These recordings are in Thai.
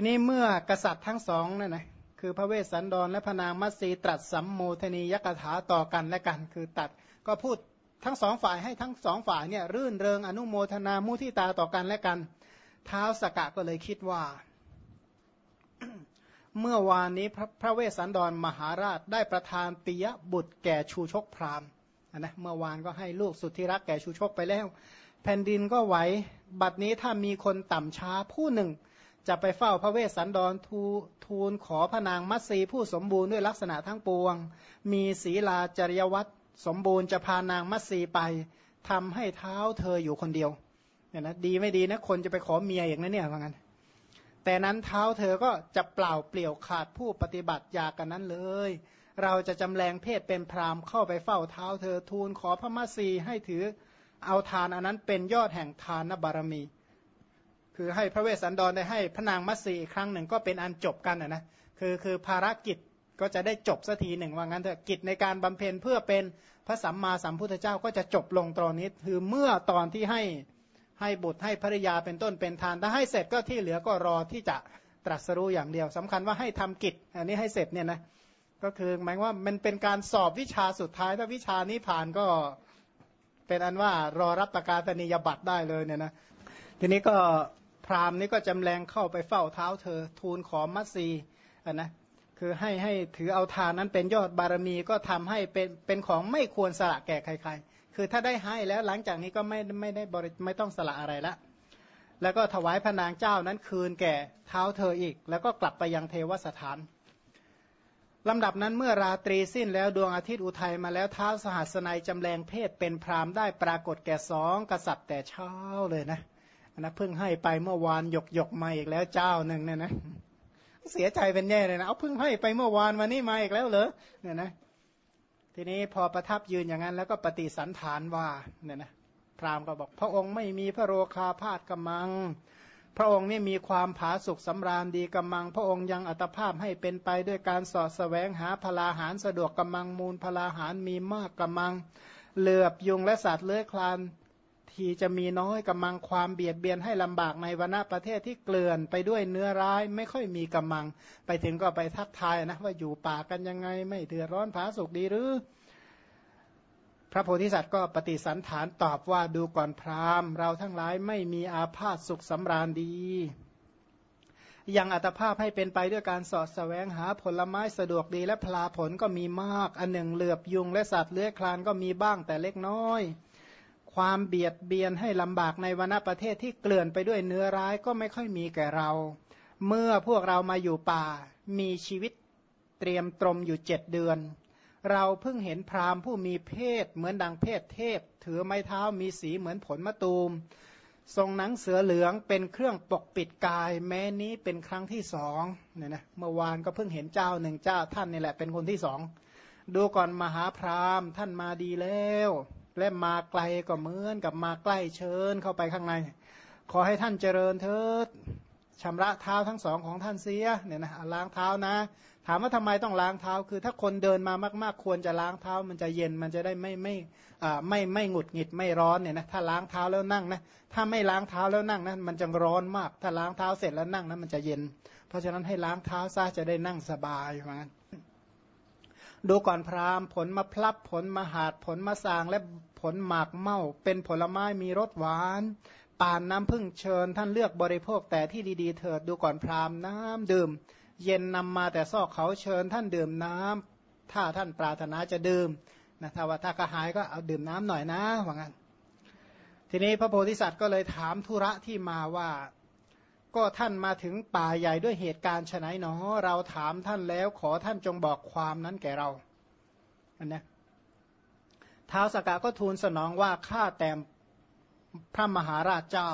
ทีนี้เมื่อกษัตริย์ทั้งสองนั่นนะคือพระเวสสันดรและพระนางมัตสีตรัสสัมโมทนียกถาต่อกันและกัน คือตัดก็พูดทั้งสองฝ่ายให้ทั้งสองฝ่ายเนี่ยรื่นเริงอนุโมทนามุทิตาต่อกันและกันเท้าสกกะก็เลยคิดว่า เมื่อวานนี้พระพระเวสสันดรมหาราชได้ประทานปิยบุตรแก่ชูชกพราหมณ์นะเมื่อวานก็ให้ลูกสุดที่รักแก่ชูชกไปแล้ว แผ่นดินก็ไหวบัดนี้ถ้ามีคนต่ำช้าผู้หนึ่ง จะไปเฝ้าพระเวสสันดรทูทูลขอพระนางมัตสีผู้สมบูรณ์ด้วยลักษณะทั้งปวง มีศีลาจริยวัตรสมบูรณ์จะพานางมัตสีไปทำให้เท้าเธออยู่คนเดียวเนี่ยนะดีไม่ดีนะคนจะไปขอเมียอย่างนั้นเนี่ยว่างั้นแต่นั้นเท้าเธอก็จะเปล่าเปลี่ยวขาดผู้ปฏิบัติยากกันนั้นเลย เราจะจำแรงเพศเป็นพรามเข้าไปเฝ้าเท้าเธอทูลขอพระมัสีให้ถือเอาทานอันนั้นเป็นยอดแห่งทานบารมี คือให้พระเวสสันดรได้ให้พระนางมัสีอีกครั้งหนึ่งก็เป็นอันจบกันนะนะ คือคือภารกิจก็จะได้จบสักทีหนึ่งว่างั้นเถอะกิจในการบำเพ็ญเพื่อเป็นพระสัมมาสัมพุทธเจ้าก็จะจบลงตอนนี้ คือเมื่อตอนที่ให้ให้บุตรให้ภริยาเป็นต้นเป็นทาน ถ้าให้เสร็จก็ที่เหลือก็รอที่จะตรัสรู้อย่างเดียวสำคัญว่าให้ทำกิจ อันนี้ให้เสร็จเนี่ยนะก็คือหมายว่ามันเป็นการสอบวิชาสุดท้ายถ้าวิชานี้ผ่านก็เป็นอันว่ารอรับประกาศนียบัตรได้เลยเนี่ยนะทีนี้ก็ พราหมณ์นี้ก็จำแรงเข้าไปเฝ้าเท้าเธอ ทูลขอมัตสีอะนะคือให้ให้ถือเอาทานนั้นเป็นยอดบารมีก็ทำให้เป็นเป็นของไม่ควรสละแก่ใคร ๆ คือถ้าได้ให้แล้วหลังจากนี้ก็ไม่ไม่ได้บริไม่ต้องสละอะไรละ แล้วก็ถวายพระนางเจ้านั้นคืนแก่เท้าเธออีก แล้วก็กลับไปยังเทวสถานลำดับนั้นเมื่อราตรีสิ้นแล้วดวงอาทิตย์อุทัยมาแล้วเท้าสหัสนัยจำแรงเพศเป็นพรามได้ปรากฏแก่สองกษัตริย์แต่เช้าเลยนะ นะเพิ่งให้ไปเมื่อวานหยกหยกมาอีกแล้วเจ้าหนึ่งเนี่ยนะเสียใจเป็นแย่เลยนะเอาเพิ่งให้ไปเมื่อวานวันนี้มาอีกแล้วเหรอเนี่ยนะทีนี้พอประทับยืนอย่างนั้น แล้วก็ปฏิสันฐานว่าเนี่ยนะพราหมณ์ก็บอกพระองค์ไม่มีพระโรคาพาธกำมัง พระองค์นี่มีความผาสุกสำราญดีกำมัง พระองค์ยังอัตภาพให้เป็นไปด้วยการสอดแสวงหาพลาหารสะดวกกำมังมูลพลาหารมีมากกำมัง เหลือบยุงและสัตว์เลื้อยคลาน ทีจะมีน้อยกำมังความเบียดเบียนให้ลำบากในวณประเทศที่เกลื่อนไปด้วยเนื้อร้ายไม่ค่อยมีกำมัง ไปถึงก็ไปทักทายนะว่าอยู่ป่ากันยังไง ไม่เดือดร้อนผาสุกดีหรือ พระโพธิสัตว์ก็ปฏิสันฐานตอบว่าดูก่อนพราหมณ์ เราทั้งหลายไม่มีอาพาธสุขสำราญดียังอัตภาพให้เป็นไปด้วยการสอดแสวงหาผลไม้สะดวกดีและพลาผลก็มีมาก อันหนึ่งเหลือบยุงและสัตว์เลื้อยคลานก็มีบ้างแต่เล็กน้อย ความเบียดเบียนให้ลำบากในวณประเทศที่เกลื่อนไปด้วยเนื้อร้ายก็ไม่ค่อยมีแก่เรา เมื่อพวกเรามาอยู่ป่า มีชีวิตเตรียมตรมอยู่เจ็ดเดือน เราเพิ่งเห็นพราหมณ์ผู้มีเพศเหมือนดังเพศเทพ ถือไม้เท้ามีสีเหมือนผลมะตูม ทรงหนังเสือเหลืองเป็นเครื่องปกปิดกาย แม้นี้เป็นครั้งที่สองเนี่ยนะเมื่อวานก็เพิ่งเห็นเจ้าหนึ่งเจ้าท่านนี่แหละเป็นคนที่สองดูก่อนมหาพราหมณ์ท่านมาดีแล้ว และมาไกลก็เหมือนกับมาใกล้เชิญเข้าไปข้างใน ขอให้ท่านเจริญเถิดชำระเท้าทั้งสองของท่านเสียเนี่ยนะล้างเท้านะ ถามว่าทำไมต้องล้างเท้า คือถ้าคนเดินมามาก ๆ ควรจะล้างเท้ามันจะเย็นมันจะได้ไม่ไม่อ่าไม่ไม่หงุดหงิดไม่ร้อนเนี่ยนะถ้าล้างเท้าแล้วนั่งนะถ้าไม่ล้างเท้าแล้วนั่งนะมันจะร้อนมาก ถ้าล้างเท้าเสร็จแล้วนั่งนะมันจะเย็น เพราะฉะนั้นให้ล้างเท้าซะจะได้นั่งสบายเหมือนกันดูก่อนพราหมณ์ผลมาพลับผลมาหาดผลมาสางและ ผลหมากเมาเป็นผลไม้มีรสหวานป่านน้ำพึ่งเชิญ ท่านเลือกบริโภคแต่ที่ดีๆ เถิดดูก่อนพราหมณ์น้ำดื่ม เย็นนำมาแต่ซอกเขาเชิญ ท่านดื่มน้ำถ้าท่านปรารถนาจะดื่มนะถ้าว่าถ้ากระหายก็เอาดื่มน้ำหน่อยนะว่างั้นทีนี้พระโพธิสัตว์ก็เลยถามธุระที่มาว่า ก็ท่านมาถึงป่าใหญ่ด้วยเหตุการณ์ฉไนหนอเราถามท่านแล้วขอท่านจงบอกความนั้นแก่เราอันนี้ ท้าวสกาก็ทูลสนองว่าข้าแต่พระมหาราชเจ้า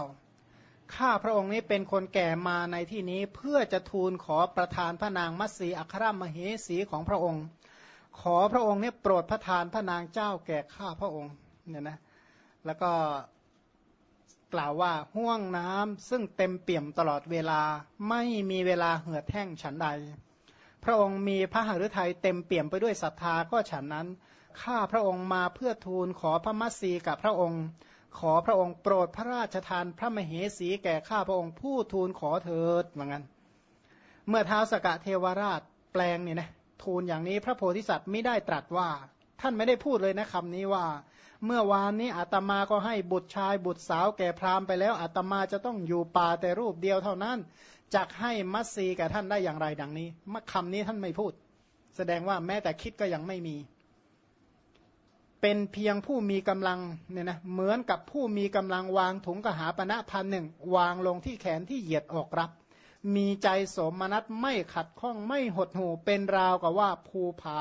ข้าพระองค์นี้เป็นคนแก่มาในที่นี้เพื่อจะทูลขอประทานพระนางมัตสีอัครมเหสีของพระองค์ ขอพระองค์นี้โปรดพระทานพระนางเจ้าแก่ข้าพระองค์เนี่ยนะแล้วก็กล่าวว่าห่วงน้ำซึ่งเต็มเปี่ยมตลอดเวลาไม่มีเวลาเหือดแห้งฉันใด พระองค์มีพระหฤทัยเต็มเปี่ยมไปด้วยศรัทธาก็ฉันนั้น ข้าพระองค์มาเพื่อทูลขอพระมัสสีกับพระองค์ ขอพระองค์โปรดพระราชทานพระมเหสีแก่ข้าพระองค์ผู้ทูลขอเถิดเหมือนกันเมื่อเท้าสกะเทวราชแปลงเนี่ยนะทูลอย่างนี้พระโพธิสัตว์ไม่ได้ตรัสว่า ท่านไม่ได้พูดเลยนะคำนี้ว่า เมื่อวานนี้อาตมาก็ให้บุตรชายบุตรสาวแก่พราหมณ์ไปแล้วอาตมาจะต้องอยู่ป่าแต่รูปเดียวเท่านั้นจักให้มัสซีแก่ท่านได้อย่างไรดังนี้มคำนี้ท่านไม่พูด แสดงว่าแม้แต่คิดก็ยังไม่มี เป็นเพียงผู้มีกำลังเนี่ยนะเหมือนกับผู้มีกำลังวางถุงกหาปณะพันหนึ่งวางลงที่แขนที่เหยียดออกรับ มีใจสมนัตไม่ขัดข้องไม่หดหูเป็นราวกับว่าภูผา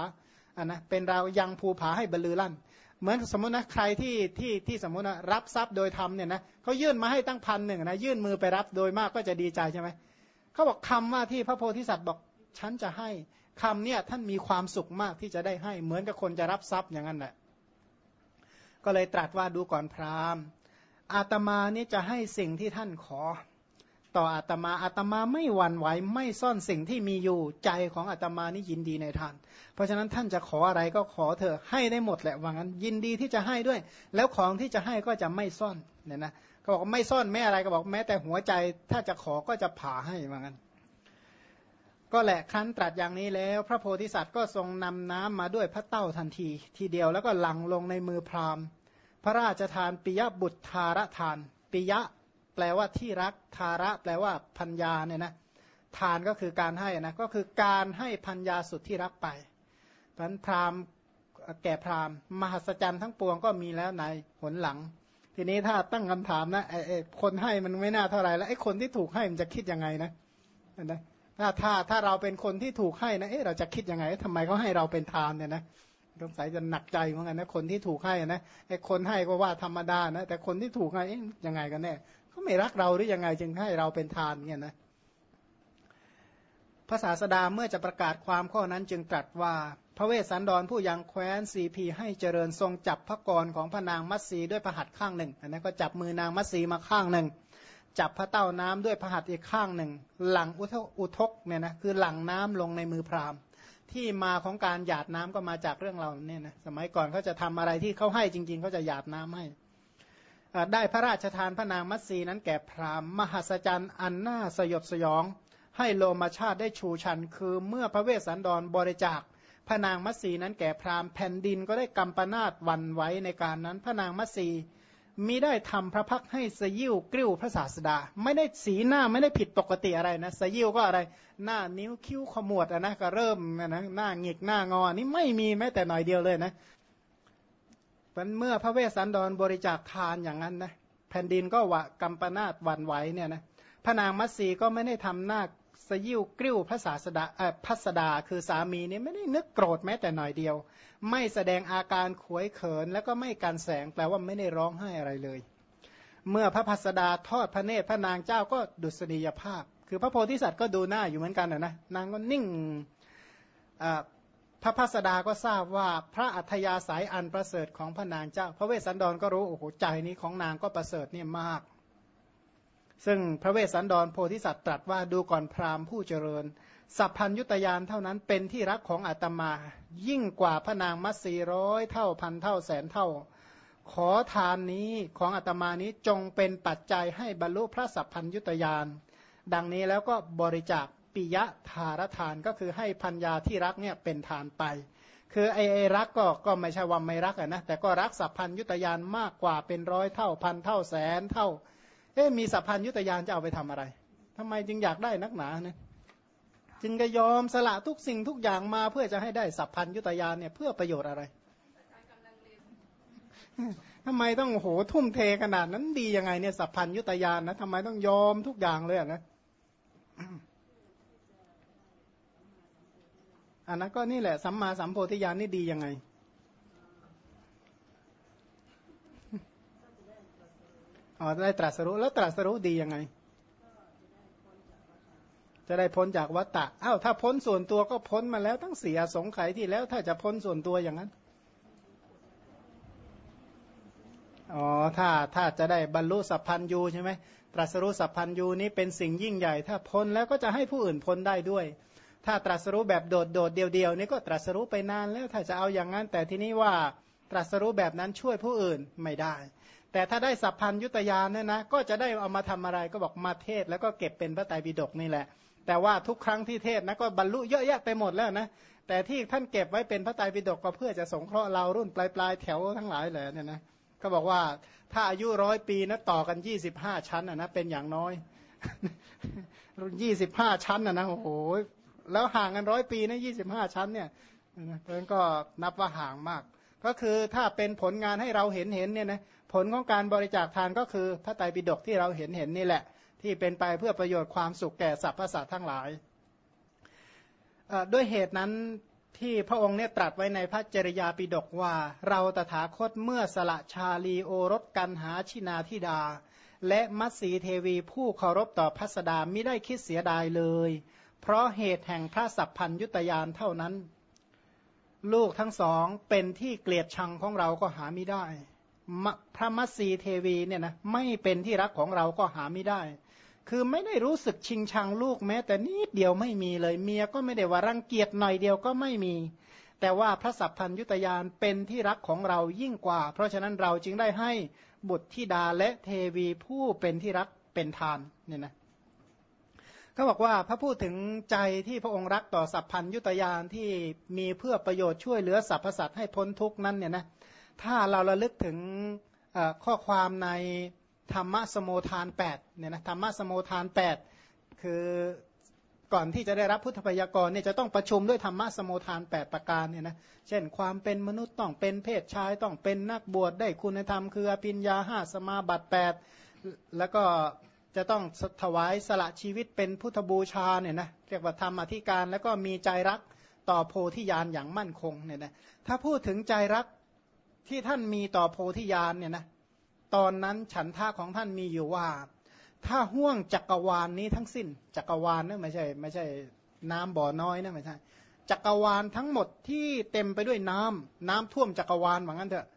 อะนะเป็นราวยังภูผาให้บรรลือลั่น เหมือนสมมตินะใครที่ที่ที่สมมตินะรับทรัพย์โดยธรรมเนี่ยนะเขายื่นมาให้ตั้งพันหนึ่งนะยื่นมือไปรับโดยมากก็จะดีใจใช่ไหมเขาบอกคำว่าที่พระโพธิสัตว์บอกฉันจะให้คำเนี่ยท่านมีความสุขมากที่จะได้ให้เหมือนกับคนจะรับทรัพย์อย่างนั้นแหละ ก็เลยตรัสว่าดูก่อนพราหมณ์ อาตมานี่จะให้สิ่งที่ท่านขอ ต่ออาตมาอาตมาไม่หวั่นไหวไม่ซ่อนสิ่งที่มีอยู่ใจของอาตมานี่ยินดีในทาน เพราะฉะนั้นท่านจะขออะไรก็ขอเถอะให้ได้หมดแหละว่างั้นยินดีที่จะให้ด้วย แล้วของที่จะให้ก็จะไม่ซ่อนเนี่ยนะก็บอกไม่ซ่อนแม่อะไรก็บอกแม้แต่หัวใจถ้าจะขอก็จะผ่าให้เหมือน ก็แหละครั้นตรัสอย่างนี้แล้ว พระโพธิสัตว์ก็ทรงนำน้ำมาด้วยพระเต้าทันที ทีเดียวแล้วก็หลังลงในมือพราหมณ์ พระราชทานปิยบุตรทารทาน ปิยะ แปลว่าที่รักทาระ แปลว่าพัญญาเนี่ยนะทานก็คือการให้นะก็คือการให้พัญญาสุดที่รักไปพันพราหมณ์แก่พราหมณ์มหัศจรรย์ทั้งปวงก็มีแล้วในหนหลัง ทีนี้ถ้าตั้งคำถามนะไอ้คนให้มันไม่น่าเท่าไหร่แล้วไอ้คนที่ถูกให้มันจะคิดยังไงนะนะ ถ้าถ้าถ้าเราเป็นคนที่ถูกให้นะเอ๊ะเราจะคิดยังไงทำไมเขาให้เราเป็นทานเนี่ยนะสงสัยจะหนักใจเหมือนกันนะคนที่ถูกให้นะไอ้คนให้ก็ว่าธรรมดานะแต่คนที่ถูกให้ยังไงกันแน่เขาไม่รักเราหรือยังไงจึงให้เราเป็นทานเนี่ยนะภาษาสดาเมื่อจะประกาศความข้อนั้นจึงตรัสว่าพระเวสสันดรผู้ยังแคว้นสีพีให้เจริญทรงจับพระกรของพระนางมัตสีด้วยพระหัตถ์ข้างหนึ่งอันนั้นก็จับมือนางมัตสีมาข้างหนึ่ง จับพระเต้าน้ำด้วยพระหัตถ์อีกข้างหนึ่ง หลังอุทกเนี่ยนะคือหลังน้ำลงในมือพราหมณ์ ที่มาของการหยาดน้ำก็มาจากเรื่องเราเนี่ยนะสมัยก่อนเขาจะทำอะไรที่เขาให้จริง ๆเขาจะหยาดน้ำให้ได้พระราชทานพระนางมัตสีนั้นแก่พราหมณ์ มหัศจรรย์อันน่าสยดสยอง ให้โลมาชาติได้ชูชัน คือเมื่อพระเวสสันดรบริจาคพระนางมัตสีนั้นแก่พราหมณ์แผ่นดินก็ได้กำปนาตวันไว้ในการนั้นพระนางมัตสี มิได้ทำพระพักให้สยิวกริ้วพระศาสดา ไม่ได้สีหน้าไม่ได้ผิดปกติอะไรนะสยิวก็อะไร หน้านิ้วคิ้วขมวดนะก็เริ่มนะหน้าหงิกหน้างอนี่ไม่มีแม้แต่หน่อยเดียวเลยนะเมื่อพระเวสสันดรบริจาคทานอย่างนั้นนะแผ่นดินก็วะกำปนาตวันไหวเนี่ยนะพระนางมัตสีก็ไม่ได้ทำหน้า สยิวกริ้วพระศาสดาพัสดาคือสามีนี่ไม่ได้นึกโกรธแม้แต่หน่อยเดียว ไม่แสดงอาการขวยเขินแล้วก็ไม่การแสงแปลว่าไม่ได้ร้องไห้อะไรเลย เมื่อพระพัสดาทอดพระเนตรพระนางเจ้าก็ดุษฎียภาพ คือพระโพธิสัตว์ก็ดูหน้าอยู่เหมือนกันนะนะนางก็นิ่งพระพัสดาก็ทราบว่าพระอัธยาศัยอันประเสริฐของพระนางเจ้า พระเวสสันดรก็รู้โอ้โหใจนี้ของนางก็ประเสริฐเนี่ยมาก ซึ่งพระเวสสันดรโพธิสัตว์ตรัสว่าดูก่อนพราหมณ์ผู้เจริญ สัพพัญยุตยานเท่านั้นเป็นที่รักของอาตมา ยิ่งกว่าพระนางมัตสีร้อยเท่าพันเท่าแสนเท่า ขอทานนี้ของอาตมานี้จงเป็นปัจจัยให้บรรลุพระสัพพัญยุตยาน ดังนี้แล้วก็บริจาคปิยะทารทานก็คือให้พัญญาที่รักเนี่ยเป็นทานไป คือไอ้ไอรักก็ก็ไม่ใช่ว่าไม่รักนะแต่ก็รักสัพพัญยุตยานมากกว่าเป็นร้อยเท่าพันเท่าแสนเท่า เอ๊มีสัพพัญยุตยานจะเอาไปทำอะไรทำไมจึงอยากได้นักหนาเนี่ยจึงก็ยอมสละทุกสิ่งทุกอย่างมาเพื่อจะให้ได้สัพพัญยุตยานเนี่ยเพื่อประโยชน์อะไรทำไมต้องโหทุ่มเทขนาดนั้นดียังไงเนี่ยสัพพัญยุตยานนะทำไมต้องยอมทุกอย่างเลยนะอันนั้นก็นี่แหละสัมมาสัมโพธิญาณนี่ดียังไง อ๋อได้ตรัสรู้แล้วตรัสรู้ดียังไง จะได้พ้นจากวัฏฏะอ้าวถ้าพ้นส่วนตัวก็พ้นมาแล้วตั้งเสียสงไขที่แล้วถ้าจะพ้นส่วนตัวอย่างนั้นอ๋อถ้าถ้าจะได้บรรลุสัพพัญยูใช่ไหมตรัสรู้สัพพัญยูนี้เป็นสิ่งยิ่งใหญ่ ถ้าพ้นแล้วก็จะให้ผู้อื่นพ้นได้ด้วย ถ้าตรัสรู้แบบโดดโดดเดียวเดียวนี่ก็ตรัสรู้ไปนานแล้วถ้าจะเอาอย่างนั้น แต่ที่นี้ว่าตรัสรู้แบบนั้นช่วยผู้อื่นไม่ได้ แต่ถ้าได้สัพพัญยุตยานเนี่ยนะก็จะได้เอามาทำอะไรก็บอกมาเทศแล้วก็เก็บเป็นพระไตรปิฎกนี่แหละ แต่ว่าทุกครั้งที่เทศนะก็บรรลุเยอะแยะไปหมดแล้วนะแต่ที่ท่านเก็บไว้เป็นพระไตรปิฎกก็เพื่อจะสงเคราะห์เรารุ่นปลายปลายแถวทั้งหลายเลยเนี่ยนะก็บอกว่าถ้าอายุร้อยปีนะต่อกันยี่สิบห้าชั้นอะนะเป็นอย่างน้อยรุ่นยี่สิบห้าชั้นอะนะโอ้โหแล้วห่างกันร้อยปีนะยี่สิบห้าชั้นเนี่ยเพราะนั้นก็นับว่าห่างมาก ก็คือถ้าเป็นผลงานให้เราเห็นเห็นเนี่ยนะ ผลของการบริจาคทานก็คือพระไตรปิฎกที่เราเห็นเห็นนี่แหละ ที่เป็นไปเพื่อประโยชน์ความสุขแก่สรรพสัตว์ทั้งหลายด้วยเหตุนั้นที่พระองค์เนี่ยตรัสไว้ในพระจริยาปิฎกว่า เราตถาคตเมื่อสละชาลีโอรสกันหาชินาธิดา และมัตสีเทวีผู้เคารพต่อพัสดาไม่ได้คิดเสียดายเลย เพราะเหตุแห่งพระสัพพัญยุตยานเท่านั้น ลูกทั้งสองเป็นที่เกลียดชังของเราก็หาไม่ได้ พระมัตสีเทวีเนี่ยนะไม่เป็นที่รักของเราก็หาไม่ได้ คือไม่ได้รู้สึกชิงชังลูกแม้ แต่นิดเดียวไม่มีเลยเมียก็ไม่ได้ว่ารังเกียจหน่อยเดียวก็ไม่มี แต่ว่าพระสัพพัญยุตยานเป็นที่รักของเรายิ่งกว่า เพราะฉะนั้นเราจึงได้ให้บุตรธิดาและเทวีผู้เป็นที่รักเป็นทานเนี่ยนะเขาบอกว่าพระพูดถึงใจที่พระองค์รักต่อสัพพัญยุตยานที่มีเพื่อประโยชน์ช่วยเหลือสรรพสัตว์ให้พ้นทุกนั้นเนี่ยนะ ถ้าเราระลึกถึงข้อความในธรรมะสมุทาน8เนี่ยนะธรรมะสมุทาน 8 คือก่อนที่จะได้รับพุทธพยากรเนี่ยจะต้องประชุมด้วยธรรมะสมุทาน 8 ประการเนี่ยนะเช่น ความเป็นมนุษย์ต้องเป็นเพศชายต้องเป็นนักบวชได้คุณธรรม คืออภิญญาห้าสมาบัติ8แล้วก็จะต้องถวายสละชีวิตเป็นพุทธบูชาเนี่ยนะเรียกว่าธรรมอธิการ แล้วก็มีใจรักต่อโพธิญาณอย่างมั่นคงเนี่ยนะถ้าพูดถึงใจรัก ที่ท่านมีต่อโพธิญาณเนี่ยนะตอนนั้นฉันท่าของท่านมีอยู่ว่า ถ้าห่วงจักรวาลนนี้ทั้งสิ้น จักรวาลนะไม่ใช่ ไม่ใช่น้ำบ่อน้อยนะไม่ใช่จักรวาลทั้งหมดที่เต็มไปด้วยน้ำน้ำท่วมจักรวาลเหมือนกันเถอะ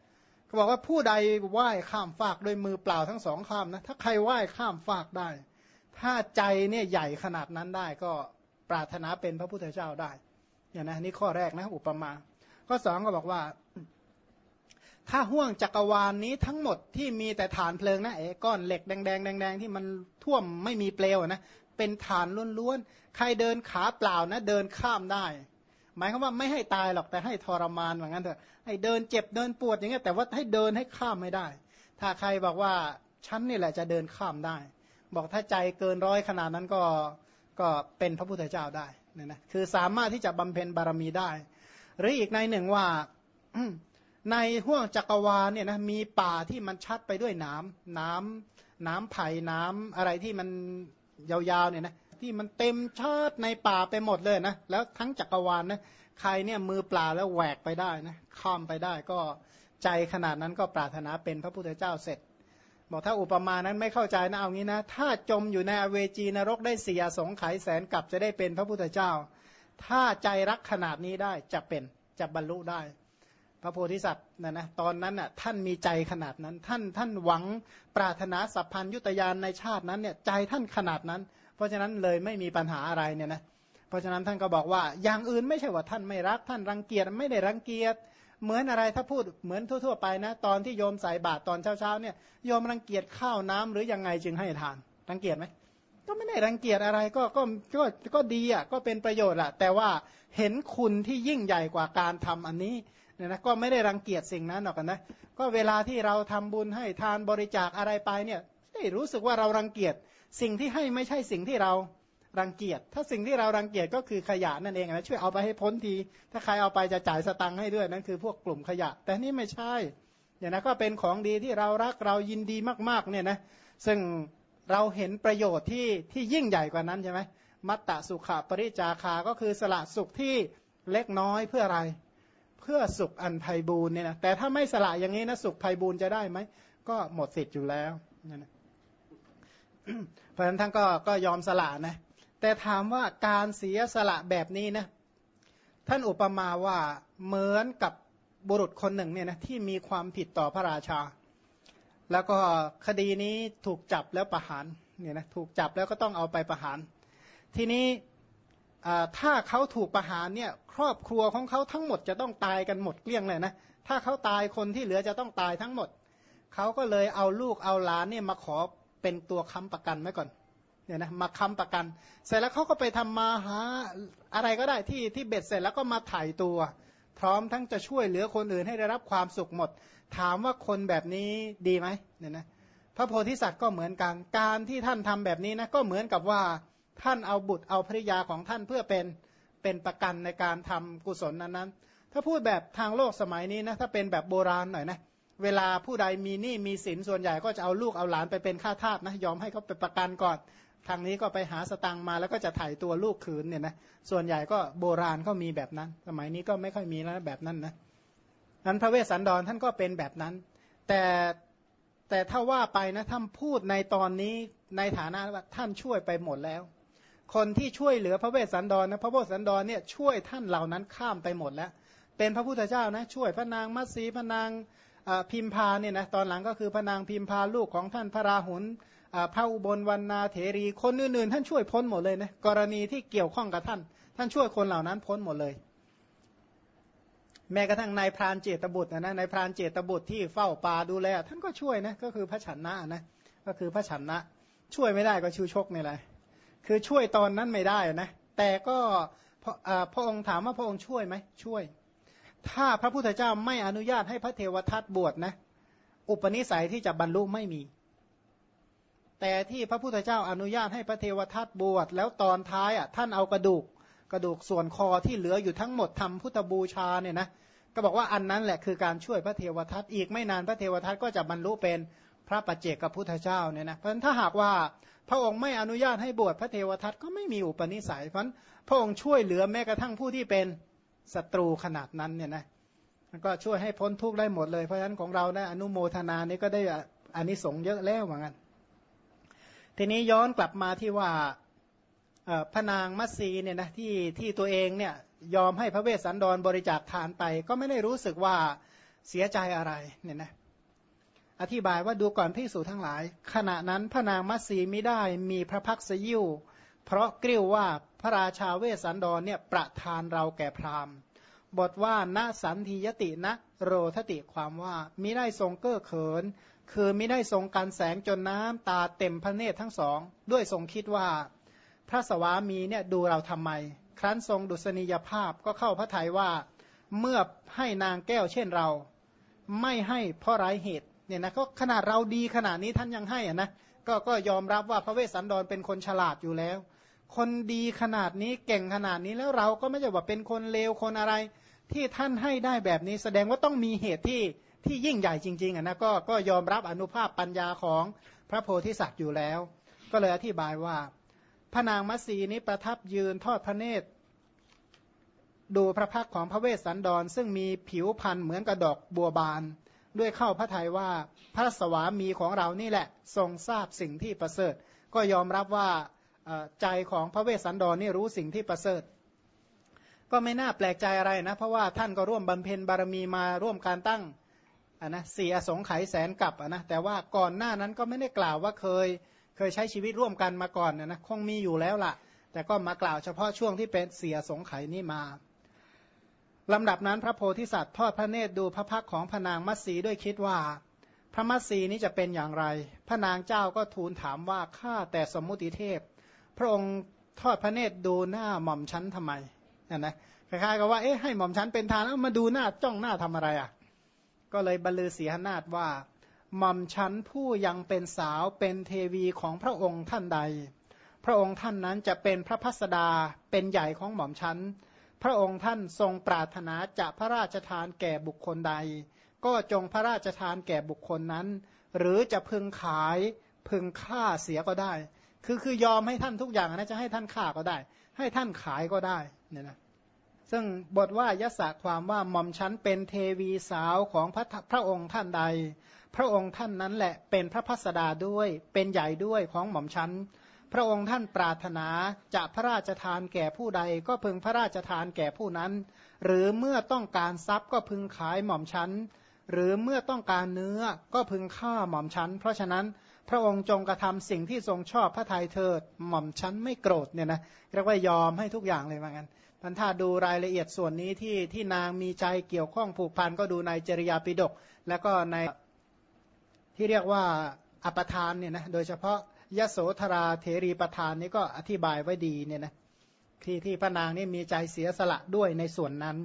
เขาบอกว่าผู้ใดว่ายข้ามฟากโดยมือเปล่าทั้งสองข้ามนะถ้าใครว่ายข้ามฟากได้ ถ้าใจเนี่ยใหญ่ขนาดนั้นได้ก็ปรารถนาเป็นพระพุทธเจ้าได้อย่านะนี่ข้อแรกนะอุปมาข้อสองก็บอกว่า ถ้าห่วงจักรวาลนนี้ทั้งหมดที่มีแต่ฐานเพลิงนะเอ๋ก้อนเหล็กแดงแดงแดงที่มันท่วมไม่มีเปลวนะเป็นฐานล้วนๆ ใครเดินขาเปล่านะ เดินข้ามได้ หมายความว่าไม่ให้ตายหรอกแต่ให้ทรมานเหมือนกันเถอะให้เดินเจ็บเดินปวดอย่างเงี้ยแต่ว่าให้เดินให้ข้ามไม่ได้ ถ้าใครบอกว่าฉันนี่แหละจะเดินข้ามได้ บอกถ้าใจเกินร้อยขนาดนั้นก็ก็เป็นพระพุทธเจ้าได้นี่นะคือสามารถที่จะบำเพ็ญบารมีได้ หรืออีกในหนึ่งว่า ในห้วงจักรวาลเนี่ยนะมีป่าที่มันชัดไปด้วยน้ำน้ำน้ำไผ่น้ำอะไรที่มันยาวๆเนี่ยนะที่มันเต็มชาติในป่าไปหมดเลยนะแล้วทั้งจักรวาลนะใครเนี่ยมือปลาแล้วแหวกไปได้นะข้ามไปได้ก็ใจขนาดนั้นก็ปรารถนาเป็นพระพุทธเจ้าเสร็จ บอกถ้าอุปมานั้นไม่เข้าใจนะเอางี้นะ ถ้าจมอยู่ในอเวจีนรกได้เสียสงไขแสนกับจะได้เป็นพระพุทธเจ้า ถ้าใจรักขนาดนี้ได้จะเป็นจะบรรลุได้ ระโพธิสัตว์นะนะตอนนั้นน่ะท่านมีใจขนาดนั้น ท่านท่านหวังปรารถนาสัพพัญยุตยานในชาตินั้นเนี่ยใจท่านขนาดนั้น เพราะฉะนั้นเลยไม่มีปัญหาอะไรเนี่ยนะเพราะฉะนั้นท่านก็บอกว่าอย่างอื่นไม่ใช่ว่าท่านไม่รัก ท่านรังเกียจไม่ได้รังเกียจเหมือนอะไรถ้าพูดเหมือนทั่ว ๆ ไปนะ ตอนที่โยมใส่บาตรตอนเช้าๆเนี่ยโยมรังเกียจข้าวน้ำหรือยังไงจึงให้ทาน รังเกียจไหม ก็ไม่ได้รังเกียจอะไรก็ก็ก็ก็ดีอะก็เป็นประโยชน์อะแต่ว่าเห็นคุณที่ยิ่งใหญ่กว่าการทำอันนี้เนี่ยนะก็ไม่ได้รังเกียจสิ่งนั้นหรอกนะก็เวลาที่เราทำบุญให้ทานบริจาคอะไรไปเนี่ยได้รู้สึกว่าเรารังเกียจสิ่งที่ให้ไม่ใช่สิ่งที่เรารังเกียจ ถ้าสิ่งที่เรารังเกียจก็คือขยะนั่นเองนะช่วยเอาไปให้พ้นที ถ้าใครเอาไปจะจ่ายสตังค์ให้ด้วยนั่นคือพวกกลุ่มขยะ แต่นี่ไม่ใช่เนี่ยนะก็เป็นของดีที่เรารักเรายินดีมากๆเนี่ยนะซึ่ง เราเห็นประโยชน์ที่ที่ยิ่งใหญ่กว่านั้นใช่ไหมมัตตสุขะปริจาคาก็คือสละสุขที่เล็กน้อยเพื่ออะไร เพื่อสุขอันไพบูรเนี่ยนะแต่ถ้าไม่สละอย่างนี้นะสุขไพบูรจะได้ไหมก็หมดสิทธิ์อยู่แล้วนะนะเพราะฉะนั้นท่านก็ก็ยอมสละนะแต่ถามว่าการเสียสละแบบนี้นะท่านอุปมาว่าเหมือนกับบุรุษคนหนึ่งเนี่ยนะที่มีความผิดต่อพระราชา แล้วก็คดีนี้ถูกจับแล้วประหารเนี่ยนะถูกจับแล้วก็ต้องเอาไปประหาร ทีนี้ถ้าเขาถูกประหารเนี่ยครอบครัวของเขาทั้งหมดจะต้องตายกันหมดเกลี้ยงเลยนะถ้าเขาตายคนที่เหลือจะต้องตายทั้งหมด เขาก็เลยเอาลูกเอาหลานเนี่ยมาขอเป็นตัวค้ำประกันไว้ก่อนเนี่ยนะมาค้ำประกัน เสร็จแล้วเขาก็ไปทำมาหาอะไรก็ได้ที่ที่เบ็ดเสร็จแล้วก็มาถ่ายตัว พร้อมทั้งจะช่วยเหลือคนอื่นให้ได้รับความสุขหมด ถามว่าคนแบบนี้ดีไหมเนี่ยนะพระโพธิสัตว์ก็เหมือนกัน การที่ท่านทำแบบนี้นะก็เหมือนกับว่าท่านเอาบุตรเอาภริยาของท่านเพื่อเป็นเป็นประกันในการทำกุศลนั้นนั้นถ้าพูดแบบทางโลกสมัยนี้นะถ้าเป็นแบบโบราณหน่อยนะเวลาผู้ใดมีหนี้มีสินส่วนใหญ่ก็จะเอาลูกเอาหลานไปเป็นค่าทาสนะยอมให้เขาไปประกันก่อน ทางนี้ก็ไปหาสตังมาแล้วก็จะถ่ายตัวลูกคืนเนี่ยนะส่วนใหญ่ก็โบราณก็มีแบบนั้น สมัยนี้ก็ไม่ค่อยมีแล้วแบบนั้นนะ นั้นพระเวสสันดรท่านก็เป็นแบบนั้น แต่แต่ถ้าว่าไปนะท่านพูดในตอนนี้ในฐานะว่าท่านช่วยไปหมดแล้ว คนที่ช่วยเหลือพระเวสสันดรนะพระเวสสันดรเนี่ยช่วยท่านเหล่านั้นข้ามไปหมดแล้ว เป็นพระพุทธเจ้านะช่วยพระนางมัทรีพระนางพิมพาเนี่ยนะตอนหลังก็คือพระนางพิมพาลูกของท่านพระราหุลพระอุบลวันนาเถรีคนอื่นๆ ท่านช่วยพ้นหมดเลยนะกรณีที่เกี่ยวข้องกับท่าน ท่านช่วยคนเหล่านั้นพ้นหมดเลย แม้กระทั่งนายพรานเจตบุตรนะนายพรานเจตบุตรที่เฝ้าป่าดูแลท่านก็ช่วยนะก็คือพระฉันนะนะก็คือพระฉันนะช่วยไม่ได้ก็ชูชกนี่แหละคือช่วยตอนนั้นไม่ได้นะแต่ก็พระองค์ถามว่าพระองค์ช่วยไหมช่วย ถ้าพระพุทธเจ้าไม่อนุญาตให้พระเทวทัตบวชนะอุปนิสัยที่จะบรรลุไม่มี แต่ที่พระพุทธเจ้าอนุญาตให้พระเทวทัตบวชแล้วตอนท้ายอะท่านเอากระดูก กระดูกส่วนคอที่เหลืออยู่ทั้งหมดทำพุทธบูชาเนี่ยนะก็บอกว่าอันนั้นแหละคือการช่วยพระเทวทัตอีกไม่นานพระเทวทัตก็จะบรรลุเป็นพระปัจเจกกับพุทธเจ้าเนี่ยนะเพราะฉะนั้นถ้าหากว่าพระองค์ไม่อนุญาตให้บวชพระเทวทัตก็ไม่มีอุปนิสัยเพราะพระองค์ช่วยเหลือแม้กระทั่งผู้ที่เป็นศัตรูขนาดนั้นเนี่ยนะมันก็ช่วยให้พ้นทุกข์ได้หมดเลยเพราะฉะนั้นของเราได้อนุโมทนานี้ก็ได้อานิสงส์เยอะแล้วเหมือนกันทีนี้ย้อนกลับมาที่ว่า พระนางมัตสีเนี่ยนะที่ที่ตัวเองเนี่ยยอมให้พระเวสสันดรบริจาคทานไป ก็ไม่ได้รู้สึกว่าเสียใจอะไรเนี่ยนะอธิบายว่าดูก่อนพิสูจทั้งหลาย ขณะนั้นพระนางมัตสีไม่ได้มีพระพักษยิวเพราะกริ้วว่าพระราชาเวสสันดรเนี่ยประทานเราแก่พราหมณ์ บทว่าณสันทียตินะโรทติความว่ามิได้ทรงเก้อเขิน คือมิได้ทรงการแสงจนน้ำตาเต็มพระเนตรทั้งสอง ด้วยทรงคิดว่า พระสวามีเนี่ยดูเราทำไม ครั้นทรงดุษณียภาพก็เข้าพระทัยว่าเมื่อให้นางแก้วเช่นเรา ไม่ให้เพราะไรเหตุเนี่ยนะก็ขนาดเราดีขนาดนี้ท่านยังให้อะนะก็ก็ยอมรับว่าพระเวสสันดรเป็นคนฉลาดอยู่แล้ว คนดีขนาดนี้เก่งขนาดนี้แล้วเราก็ไม่ใช่ว่าเป็นคนเลวคนอะไร ที่ท่านให้ได้แบบนี้แสดงว่าต้องมีเหตุที่ที่ยิ่งใหญ่จริงๆอะนะก็ก็ยอมรับอนุภาพปัญญาของพระโพธิสัตว์อยู่แล้ว ก็เลยอธิบายว่า พระนางมัสีนี้ประทับยืนทอดพระเนตร ดูพระพักของพระเวสสันดร ซึ่งมีผิวพันธ์เหมือนกระดอกบัวบาน ด้วยเข้าพระทัยว่าพระสวามีของเรานี่แหละ ทรงทราบสิ่งที่ประเสริฐ ก็ยอมรับว่าใจของพระเวสสันดรนี่รู้สิ่งที่ประเสริฐ ก็ไม่น่าแปลกใจอะไรนะ เพราะว่าท่านก็ร่วมบำเพ็ญบารมีมาร่วมการตั้งะนะสี่อสงไขยแสนกับนะแต่ว่าก่อนหน้านั้นก็ไม่ได้กล่าวว่าเคย เคยใช้ชีวิตร่วมกันมาก่อนนะคงมีอยู่แล้วล่ะ แต่ก็มากล่าวเฉพาะช่วงที่เป็นเสียสงไขนี้มาลำดับนั้นพระโพธิสัตว์ทอดพระเนตรดูพระพักของพนางมัตสีด้วยคิดว่า พระมัตสีนี้จะเป็นอย่างไร พระนางเจ้าก็ทูลถามว่าข้าแต่สมมุติเทพ พระองค์ทอดพระเนตรดูหน้าหม่อมชั้นทำไมนะนะคล้ายๆกับว่าเอ๊ะให้หม่อมชั้นเป็นทานแล้วมาดูหน้าจ้องหน้าทำอะไรอะ ก็เลยบรรลือเสียหนาฏว่า หม่อมชั้นผู้ยังเป็นสาวเป็นเทวีของพระองค์ท่านใด พระองค์ท่านนั้นจะเป็นพระพัสดาเป็นใหญ่ของหม่อมชั้น พระองค์ท่านทรงปรารถนาจะพระราชทานแก่บุคคลใด ก็จงพระราชทานแก่บุคคลนั้น หรือจะพึงขายพึงฆ่าเสียก็ได้ คือคือยอมให้ท่านทุกอย่างนะจะให้ท่านฆ่าก็ได้ ให้ท่านขายก็ได้เนี่ยนะซึ่งบทว่ายศความว่าหม่อมชั้นเป็นเทวีสาวของพระพระองค์ท่านใด พระองค์ท่านนั้นแหละเป็นพระพัสดาด้วยเป็นใหญ่ด้วยของหม่อมชั้น พระองค์ท่านปรารถนาจะพระราชทานแก่ผู้ใด ก็พึงพระราชทานแก่ผู้นั้น หรือเมื่อต้องการทรัพย์ก็พึงขายหม่อมชั้น หรือเมื่อต้องการเนื้อก็พึงฆ่าหม่อมชั้น เพราะฉะนั้นพระองค์จงกระทำสิ่งที่ทรงชอบพระทัยเถิดหม่อมชั้นไม่โกรธเนี่ยนะเรียกว่ายอมให้ทุกอย่างเลยว่างั้นท่านถ้าดูรายละเอียดส่วนนี้ที่ที่นางมีใจเกี่ยวข้องผูกพันก็ดูในจริยาปิฎกแล้วก็ใน ที่เรียกว่าอปทานเนี่ยนะโดยเฉพาะยโสธราเทรีประธานนี่ก็อธิบายไว้ดีเนี่ยนะที่ที่พระนางนี่มีใจเสียสละด้วยในส่วนนั้น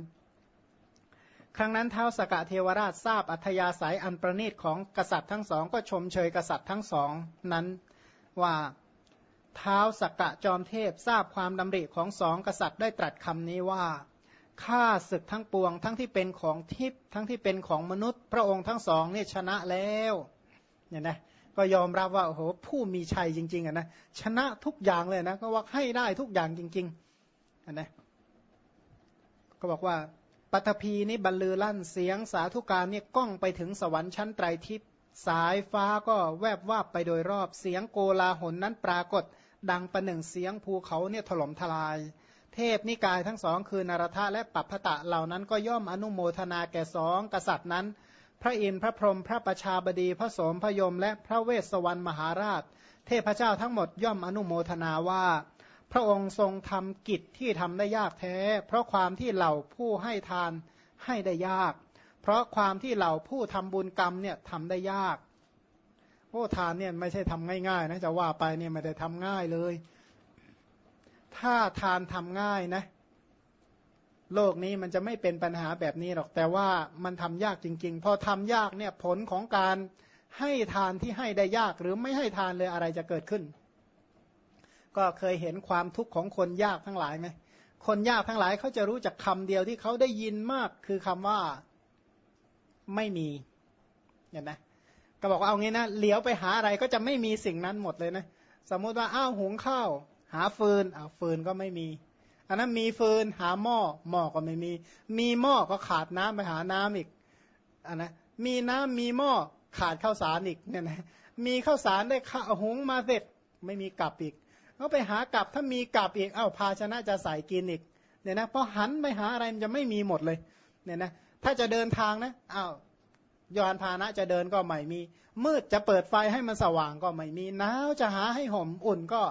ครั้งนั้นเท้าสกะเทวราชทราบอัธยาศัยอันประณีตของกษัตริย์ทั้งสองก็ชมเชยกษัตริย์ทั้งสองนั้นว่าเท้าสกกะจอมเทพทราบความดำริของสองกษัตริย์ได้ตรัสคำนี้ว่าข้าศึกทั้งปวงทั้งที่เป็นของทิพย์ทั้งที่เป็นของมนุษย์ พระองค์ทั้งสองเนี่ยชนะแล้ว เนี่ยนะก็ยอมรับว่าโอ้โหผู้มีชัยจริง ๆอะนะชนะทุกอย่างเลยนะก็ว่าให้ได้ทุกอย่างจริงๆอะนะก็บอกว่าปัทภีนี้บรรลือลั่นเสียงสาธุการเนี่ยก้องไปถึงสวรรค์ชั้นไตรทิพย์สายฟ้าก็แวบวาบไปโดยรอบเสียงโกลาหลนั้นปรากฏ ดังประหนึ่งเสียงภูเขาเนี่ยถล่มทลาย เทพนิกายทั้งสองคือนารทะและปัพพตะเหล่านั้นก็ย่อมอนุโมทนาแก่สองกษัตริย์นั้น พระอินทร์พระพรหมพระประชาบดีพระสมพยมและพระเวสสวรรณมหาราช เทพเจ้าทั้งหมดย่อมอนุโมทนาว่า พระองค์ทรงทำกิจที่ทำได้ยากแท้ เพราะความที่เหล่าผู้ให้ทานให้ได้ยาก เพราะความที่เหล่าผู้ทำบุญกรรมเนี่ยทำได้ยากโอ้ทานเนี่ยไม่ใช่ทำง่ายๆนะจะว่าไปเนี่ยไม่ได้ทำง่ายเลย ถ้าทานทำง่ายนะ โลกนี้มันจะไม่เป็นปัญหาแบบนี้หรอกแต่ว่ามันทำยากจริง ๆ พอทำยากเนี่ยผลของการให้ทานที่ให้ได้ยากหรือไม่ให้ทานเลยอะไรจะเกิดขึ้น ก็เคยเห็นความทุกข์ของคนยากทั้งหลายไหมคนยากทั้งหลายเขาจะรู้จักคำเดียวที่เขาได้ยินมากคือคำว่าไม่มีเห็นไหมก็บอกว่าเอางี้นะเหลียวไปหาอะไรก็จะไม่มีสิ่งนั้นหมดเลยนะ สมมุติว่าอ้าวหุงข้าว หาฟืนอ้าวฟืนก็ไม่มี อันนั้นมีฟืนหาหม้อหม้อก็ไม่มี มีหม้อก็ขาดน้ำไปหาน้ำอีกอันนะมีน้ำมีหม้อขาดข้าวสารอีกเนี่ยนะมีข้าวสารได้ข้าวหุงมาเสร็จไม่มีกลับอีกก็ไปหากลับถ้ามีกลับอีกอ้าวภาชนะจะใส่กินอีกเนี่ยนะพอหันไปหาอะไรมันจะไม่มีหมดเลยเนี่ยนะถ้าจะเดินทางนะอ้าวยานพาหนะจะเดินก็ไม่มี มืดจะเปิดไฟให้มันสว่างก็ไม่มีหนาวจะหาให้ห่มอุ่นก็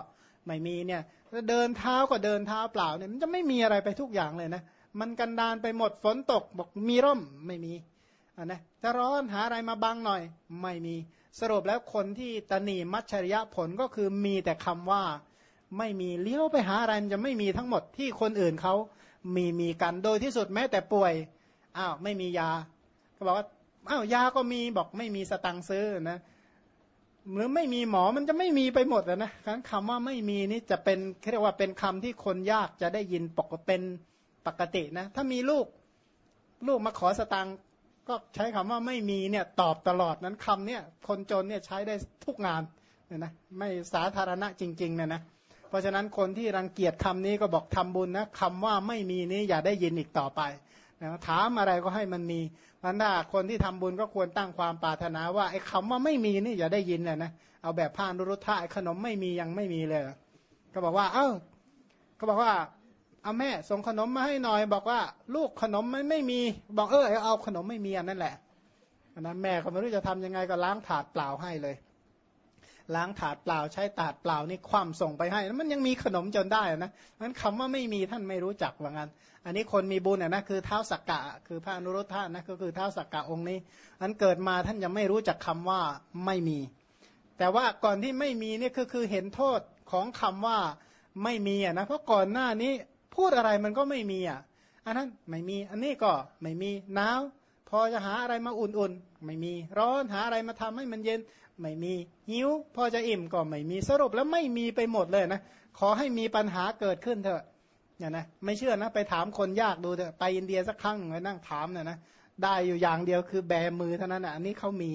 ไม่มีเนี่ย เดินเท้าก็เดินเท้าเปล่าเนี่ยมันจะไม่มีอะไรไปทุกอย่างเลยนะมันกันดานไปหมดฝนตกบอกมีร่มไม่มีอ่านะจะร้อนหาอะไรมาบังหน่อย ไม่มีสรุปแล้วคนที่ตนีมัชชริยะผลก็คือมีแต่คำว่าไม่มีเลี้ยวไปหาอะไรมันจะไม่มีทั้งหมดที่คนอื่นเขามีมีกันโดยที่สุดแม้แต่ป่วยอ้าวไม่มียา ก็บอกว่าอ้าวยาก็มีบอกไม่มีสตังค์ซื้อนะ หรือไม่มีหมอมันจะไม่มีไปหมดนะคำว่าไม่มีนี่จะเป็นเรียกว่าเป็นคำที่คนยากจะได้ยินปกเป็นปกตินะ ถ้ามีลูกลูกมาขอสตังค์ก็ใช้คำว่าไม่มีเนี่ยตอบตลอดนั้นคำเนี่ยคนจนเนี่ยใช้ได้ทุกงานเนี่ยนะไม่สาธารณะจริงๆเนี่ยนะเพราะฉะนั้นคนที่รังเกียจคำนี้ก็บอกทำบุญนะคำว่าไม่มีนี้อย่าได้ยินอีกต่อไป นะถามอะไรก็ให้มันมีมันถ้าคนที่ทำบุญก็ควรตั้งความปรารถนาว่าไอ้คำว่าไม่มีนี่อย่าได้ยินเลยนะเอาแบบผ้านุรุทธะขนมไม่มียังไม่มีเลยก็บอกว่า เอ้าก็บอกว่าเอาแม่ส่งขนมมาให้หน่อย บอกว่า ลูกขนมไม่ไม่มี บอกเออเอาขนมไม่มีอันนั่นแหละนะแม่ก็ไม่รู้จะทำยังไงก็ล้างถาดเปล่าให้เลย ล้างถาดเปล่าใช้ถาดเปล่านี่คว่ำส่งไปให้มันยังมีขนมจนได้นะนั้นคำว่าไม่มีท่านไม่รู้จักว่างั้น อันนี้คนมีบุญอะนะคือเท้าสักกะ คือพระอนุรุทธานะก็คือเท้าสักกะองค์นี้อันเกิดมาท่านยังไม่รู้จักคำว่าไม่มี แต่ว่าก่อนที่ไม่มีนี่คือคือเห็นโทษของคำว่าไม่มีอะนะเพราะก่อนหน้านี้พูดอะไรมันก็ไม่มีอะอันนั้นไม่มีอันนี้ก็ไม่มีหนาวพอจะหาอะไรมาอุ่นๆ ไม่มี ร้อนหาอะไรมาทำให้มันเย็น ไม่มีหิวพอจะอิ่มก็ไม่มีสรุปแล้วไม่มีไปหมดเลยนะขอให้มีปัญหาเกิดขึ้นเถอะเนี่ยนะไม่เชื่อนะไปถามคนยากดูเถอะไปอินเดียสักครั้งไปนั่งถามเนี่ยนะได้อยู่อย่างเดียวคือแบมือเท่านั้นอะอันนี้เขามี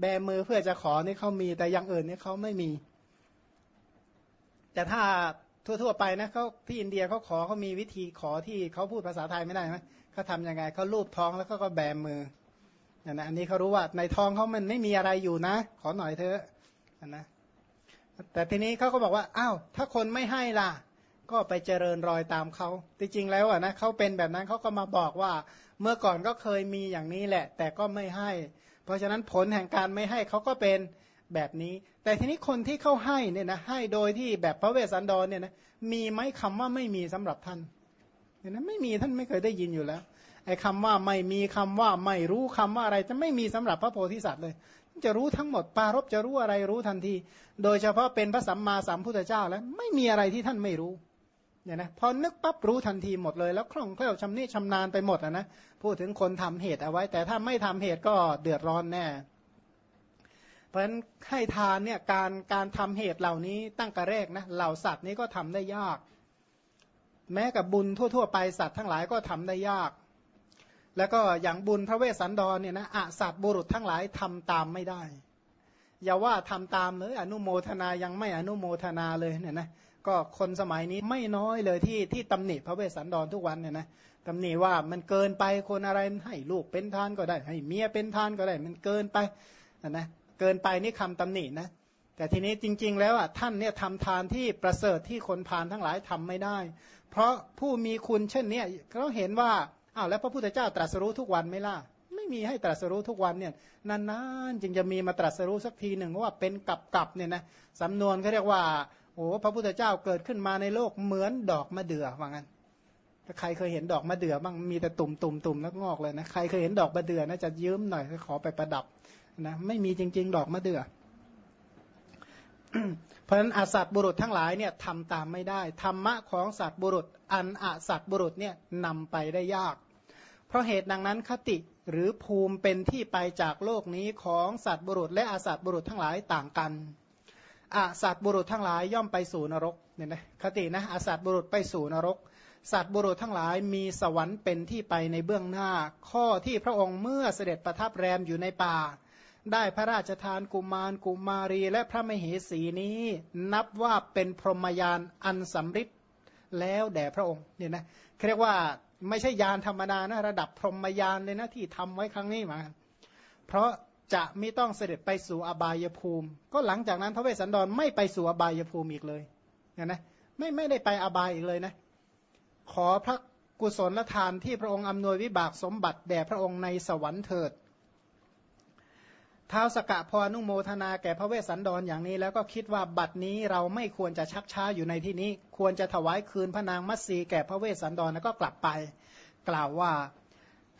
แบมือเพื่อจะขอนี่เขามี แต่อย่างอื่นนี่เขาไม่มี แต่ถ้าทั่วๆไปนะเขาที่อินเดียเขาขอเขามีวิธีขอที่เขาพูดภาษาไทยไม่ได้ไหมเขาทำยังไงเขาลูบท้องแล้วเขาก็แบมือ นะอันนี้เขารู้ว่าในทองเขามันไม่มีอะไรอยู่นะ ขอหน่อยเถอะนะแต่ทีนี้เขาก็บอกว่าอ้าวถ้าคนไม่ให้ล่ะ ก็ไปเจริญรอยตามเขาจริงๆแล้วอะนะเขาเป็นแบบนั้นเขาก็มาบอกว่า เมื่อก่อนก็เคยมีอย่างนี้แหละ แต่ก็ไม่ให้ เพราะฉะนั้นผลแห่งการไม่ให้เขาก็เป็นแบบนี้ แต่ทีนี้คนที่เขาให้เนี่ยนะให้โดยที่แบบพระเวสสันดรเนี่ยนะมีไหมคำว่าไม่มีสำหรับท่านเนี่ยนะไม่มีท่านไม่เคยได้ยินอยู่แล้ว ไอ้คำว่าไม่มีคำว่าไม่รู้คำว่าอะไรจะไม่มีสำหรับพระโพธิสัตว์เลย จะรู้ทั้งหมดปารบจะรู้อะไรรู้ทันที โดยเฉพาะเป็นพระสัมมาสัมพุทธเจ้าแล้วไม่มีอะไรที่ท่านไม่รู้เนี่ยนะพอนึกปั๊บรู้ทันทีหมดเลยแล้วคล่องแคล่วชำนิชำนาญไปหมดอะนะพูดถึงคนทำเหตุเอาไว้ แต่ถ้าไม่ทำเหตุก็เดือดร้อนแน่ เพราะฉะนั้นให้ทานเนี่ยการการทำเหตุเหล่านี้ตั้งกระแรกนะเหล่าสัตว์นี้ก็ทำได้ยาก แม้กับบุญทั่ว ๆ ไปสัตว์ทั้งหลายก็ทำได้ยาก แล้วก็อย่างบุญพระเวสสันดรเนี่ยนะอสัตบุรุษทั้งหลายทำตามไม่ได้ อย่าว่าทำตามเลยอนุโมทนายังไม่อนุโมทนาเลยเนี่ยนะก็คนสมัยนี้ไม่น้อยเลยที่ที่ตำหนิพระเวสสันดรทุกวันเนี่ยนะตำหนิว่ามันเกินไปคนอะไรให้ลูกเป็นทานก็ได้ ให้เมียเป็นทานก็ได้ มันเกินไปนะเกินไปนี่คำตำหนินะแต่ทีนี้จริง ๆ แล้วอะท่านเนี่ยทำทานที่ประเสริฐที่คนพานทั้งหลายทำไม่ได้ เพราะผู้มีคุณเช่นเนี้ยเขาเห็นว่า อ้าวแล้วพระพุทธเจ้าตรัสรู้ทุกวันไหมล่ะไม่มีให้ตรัสรู้ทุกวันเนี่ยนานๆจึงจะมีมาตรัสรู้สักทีหนึ่งว่าเป็นกับกับเนี่ยนะสำนวนเขาเรียกว่าโอ้พระพุทธเจ้าเกิดขึ้นมาในโลกเหมือนดอกมะเดื่อว่างั้นถ้าใครเคยเห็นดอกมะเดื่อบ้างมีแต่ตุ่มตุ่มตุ่มแล้วงอกเลยนะใครเคยเห็นดอกมะเดื่อนะจะยืมหน่อยขอไปประดับนะไม่มีจริง ๆ ดอกมะเดื่อเพราะฉะนั้นอาสัตบุรุษทั้งหลายเนี่ยทำตามไม่ได้ธรรมะของสัตบุรุษ อันอาสัตบุรุษเนี่ยนำไปได้ยาก เพราะเหตุดังนั้นคติหรือภูมิเป็นที่ไปจากโลกนี้ของสัตว์บุรุษ และอาสัตบุรุษทั้งหลายต่างกันอาสัตบุรุษทั้งหลายย่อมไปสู่นรกเนี่ยนะคตินะอาสัตบุรุษไปสู่นรก สัตว์บุรุษทั้งหลายมีสวรรค์เป็นที่ไปในเบื้องหน้า ข้อที่พระองค์เมื่อเสด็จประทับแรมอยู่ในป่า ได้พระราชทานกุมารกุมารีและพระมเหสีนี้ นับว่าเป็นพรหมยานอันสำริดแล้วแด่พระองค์เนี่ยนะเรียกว่า ไม่ใช่ยานธรรมดานะระดับพรหมยานเลยนะที่ทำไว้ครั้งนี้มาเพราะจะไม่ต้องเสด็จไปสู่อบายภูมิ ก็หลังจากนั้นพระเวสสันดรไม่ไปสู่อบายภูมิอีกเลยเนี่ยนะไม่ไม่ได้ไปอบายอีกเลยนะ ขอพระกุศลทานที่พระองค์อำนวยวิบากสมบัติแด่พระองค์ในสวรรค์เถิด ท้าวสกะพอนุโมทนาแก่พระเวสสันดรออย่างนี้ แล้วก็คิดว่าบัดนี้เราไม่ควรจะชักช้าอยู่ในที่นี้ ควรจะถวายคืนพระนางมัตสีแก่พระเวสสันดรแล้วก็กลับไป กล่าวว่า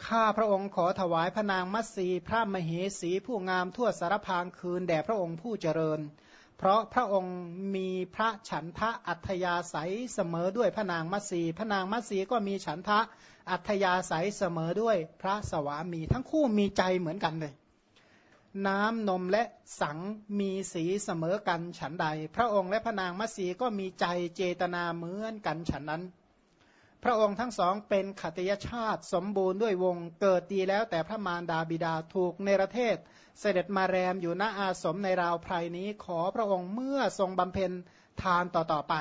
ข้าพระองค์ขอถวายพระนางมัตสีพระมเหสีผู้งามทั่วสารพางคืนแด่พระองค์ผู้เจริญ เพราะพระองค์มีพระฉันทะอัธยาศัยเสมอด้วยพระนางมัตสีพระนางมัตสีก็มีฉันทะอัธยาศัยเสมอด้วยพระสวามี ทั้งคู่มีใจเหมือนกันเลย น้ำนมและสังมีสีเสมอกันฉันใด พระองค์และพระนางมัสีก็มีใจเจตนาเหมือนกันฉันนั้น พระองค์ทั้งสองเป็นขัตยชาติสมบูรณ์ด้วยวงเกิดดีแล้วแต่พระมารดาบิดาถูกเนรเทศ เสด็จมาแรมอยู่ณอาสมในราวไพรนี้ขอพระองค์เมื่อทรงบำเพ็ญทานต่อๆไป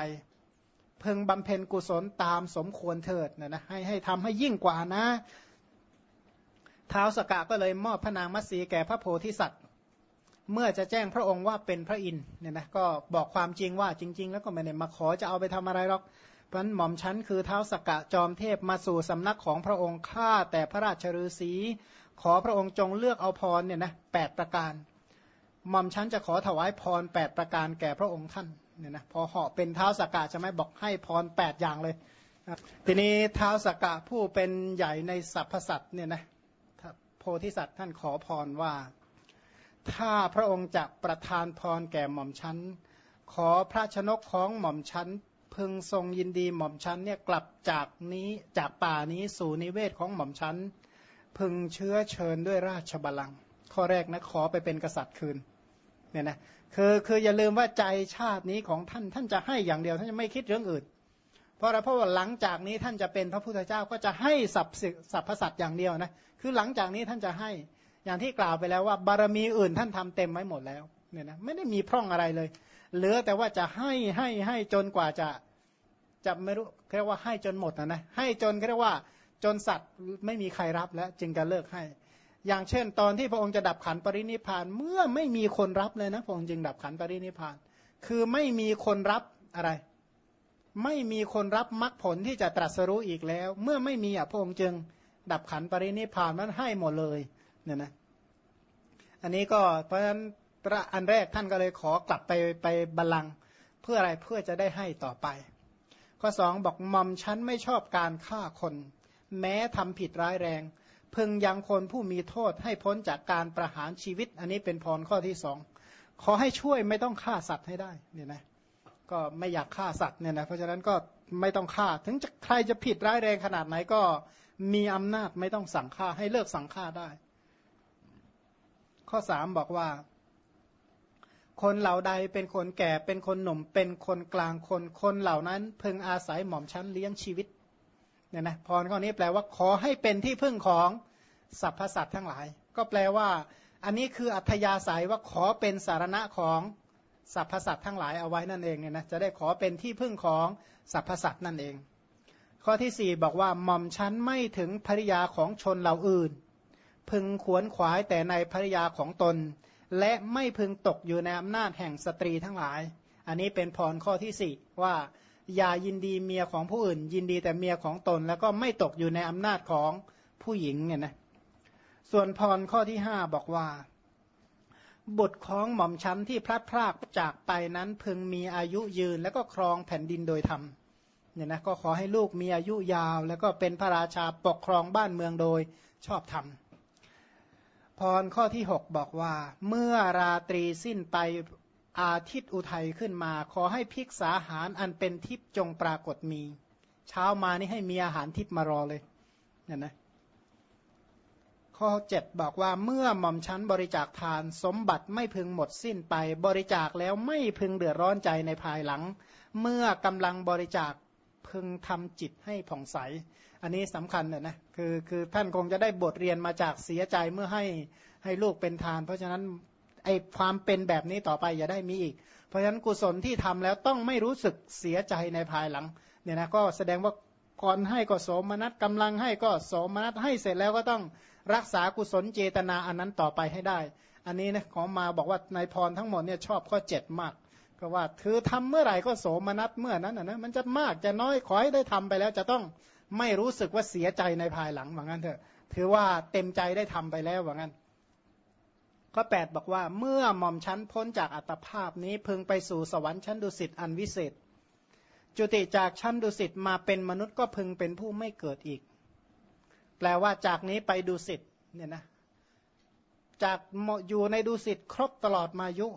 เพึงบำเพ็ญกุศลตามสมควรเถิดนะนะให้ให้ทำให้ยิ่งกว่านะ ท้าวสกะก็เลยมอบพระนางมัตสีแก่พระโพธิสัตว์ เมื่อจะแจ้งพระองค์ว่าเป็นพระอินทร์เนี่ยนะก็บอกความจริงว่าจริง ๆ แล้วก็ไม่ได้มาขอจะเอาไปทำอะไรหรอกเพราะนั้นหม่อมชั้นคือเท้าสกกะจอมเทพมาสู่สำนักของพระองค์ข้าแต่พระราชฤาษีขอพระองค์จงเลือกเอาพรเนี่ยนะแปดประการหม่อมชั้นจะขอถวายพรแปดประการแก่พระองค์ท่านเนี่ยนะพอเหาะเป็นเท้าสกกะจะไม่บอกให้พรแปดอย่างเลย ทีนี้เท้าสกกะผู้เป็นใหญ่ในสรรพสัตว์เนี่ยนะ ธิสัตว์ท่านขอพรว่า ถ้าพระองค์จะประทานพรแก่หม่อมชั้น ขอพระชนกของหม่อมชั้น พึงทรงยินดีหม่อมชั้นเนี่ยกลับจากนี้จากป่านี้สู่นิเวศของหม่อมชั้น พึงเชื้อเชิญด้วยราชบัลลังก์ข้อแรกนะขอไปเป็นกษัตริย์คืนเนี่ยนะคือคืออย่าลืมว่าใจชาตินี้ของท่านท่านจะให้อย่างเดียว ท่านจะไม่คิดเรื่องอื่น เพราะอะไรเพราะว่าหลังจากนี้ท่านจะเป็นพระพุทธเจ้าก็จะให้สัพสัพพสัตอย่างเดียวนะคือหลังจากนี้ท่านจะให้อย่างที่กล่าวไปแล้วว่า บารมีอื่นท่านทำเต็มไว้หมดแล้วเนี่ยนะไม่ได้มีพร่องอะไรเลย เหลือแต่ว่าจะให้ให้ให้จนกว่าจะจะไม่รู้เรียกว่าให้จนหมดนะนะให้จนเรียกว่าจนสัตว์ไม่มีใครรับแล้วจึงจะเลิกให้ อย่างเช่น ตอนที่พระองค์จะดับขันปรินิพานเมื่อไม่มีคนรับเลยนะพระองค์จึงดับขันปรินิพาน คือไม่มีคนรับอะไร ไม่มีคนรับมรรคผลที่จะตรัสรู้อีกแล้ว เมื่อไม่มีอะพระองค์จึง ดับขันปรินิพานมันให้หมดเลยเนี่ยนะอันนี้ก็เพราะฉะนั้นอันแรกท่านก็เลยขอกลับไปไปบัลลังเพื่ออะไรเพื่อจะได้ให้ต่อไป ข้อสองบอกมอมฉันไม่ชอบการฆ่าคน แม้ทำผิดร้ายแรง พึงยังคนผู้มีโทษให้พ้นจากการประหารชีวิต อันนี้เป็นพรข้อที่สองขอให้ช่วยไม่ต้องฆ่าสัตว์ให้ได้เนี่ยนะ ก็ไม่อยากฆ่าสัตว์เนี่ยนะเพราะฉะนั้นก็ไม่ต้องฆ่า ถึงจะใครจะผิดร้ายแรงขนาดไหนก็มีอำนาจไม่ต้องสั่งฆ่าให้เลิกสั่งฆ่าได้ ข้อสามบอกว่า คนเหล่าใดเป็นคนแก่เป็นคนหนุ่ม เป็นคนกลางคน คนเหล่านั้นพึงอาศัยหม่อมชั้นเลี้ยงชีวิตเนี่ยนะพรข้อนี้แปลว่าขอให้เป็นที่พึ่งของสรรพสัตว์ทั้งหลาย ก็แปลว่า อันนี้คืออัธยาศัยว่าขอเป็นสารณะของ สรรพสัตว์ทั้งหลายเอาไว้นั่นเองเนี่ยนะจะได้ขอเป็นที่พึ่งของสรรพสัตว์นั่นเอง ข้อที่สี่บอกว่าหม่อมชั้นไม่ถึงภริยาของชนเหล่าอื่น พึงขวนขวายแต่ในภริยาของตน และไม่พึงตกอยู่ในอำนาจแห่งสตรีทั้งหลาย อันนี้เป็นพรข้อที่สี่ว่าอย่ายินดีเมียของผู้อื่น ยินดีแต่เมียของตน แล้วก็ไม่ตกอยู่ในอำนาจของผู้หญิงเนี่ยนะส่วนพรข้อที่ห้าบอกว่า บุตรของหม่อมชั้นที่พลัดพรากจากไปนั้นพึงมีอายุยืน แล้วก็ครองแผ่นดินโดยธรรมเนี่ยนะก็ขอให้ลูกมีอายุยาว แล้วก็เป็นพระราชาปกครองบ้านเมืองโดยชอบธรรมพรข้อที่หกบอกว่า เมื่อราตรีสิ้นไปอาทิตย์อุทัยขึ้นมา ขอให้พิกษาหารอันเป็นทิพจงปรากฏมี เช้ามานี่ให้มีอาหารทิพมารอเลยเนี่ยนะ ข้อเจ็ดบอกว่าเมื่อหม่อมชั้นบริจาคทานสมบัติไม่พึงหมดสิ้นไป บริจาคแล้วไม่พึงเดือดร้อนใจในภายหลัง เมื่อกำลังบริจาคพึงทำจิตให้ผ่องใส อันนี้สำคัญเนี่ยนะคือคือท่านคงจะได้บทเรียนมาจากเสียใจเมื่อให้ให้ลูกเป็นทาน เพราะฉะนั้นไอความเป็นแบบนี้ต่อไปอย่าได้มีอีก เพราะฉะนั้นกุศลที่ทำแล้วต้องไม่รู้สึกเสียใจในภายหลังเนี่ยนะก็แสดงว่าก่อนให้ก็โสมนัสกำลังให้ก็โสมนัสให้เสร็จแล้วก็ต้อง รักษากุศลเจตนาอันนั้นต่อไปให้ได้ อันนี้นะของมาบอกว่าในพรทั้งหมดเนี่ยชอบข้อเจ็ดมากก็ว่าคือทำเมื่อไหร่ก็โสมนัสเมื่อนั้นนะมันจะมากจะน้อยขอให้ได้ทำไปแล้วจะต้องไม่รู้สึกว่าเสียใจในภายหลังว่างั้นเถอะถือว่าเต็มใจได้ทำไปแล้วว่างั้นข้อแปดบอกว่าเมื่อหม่อมชั้นพ้นจากอัตภาพนี้พึงไปสู่สวรรค์ชั้นดุสิตอันวิเศษ จุติจากชั้นดุสิตมาเป็นมนุษย์ก็พึงเป็นผู้ไม่เกิดอีก แปลว่าจากนี้ไปดุสิตเนี่ยนะจากอยู่ในดุสิตครบตลอดมายุ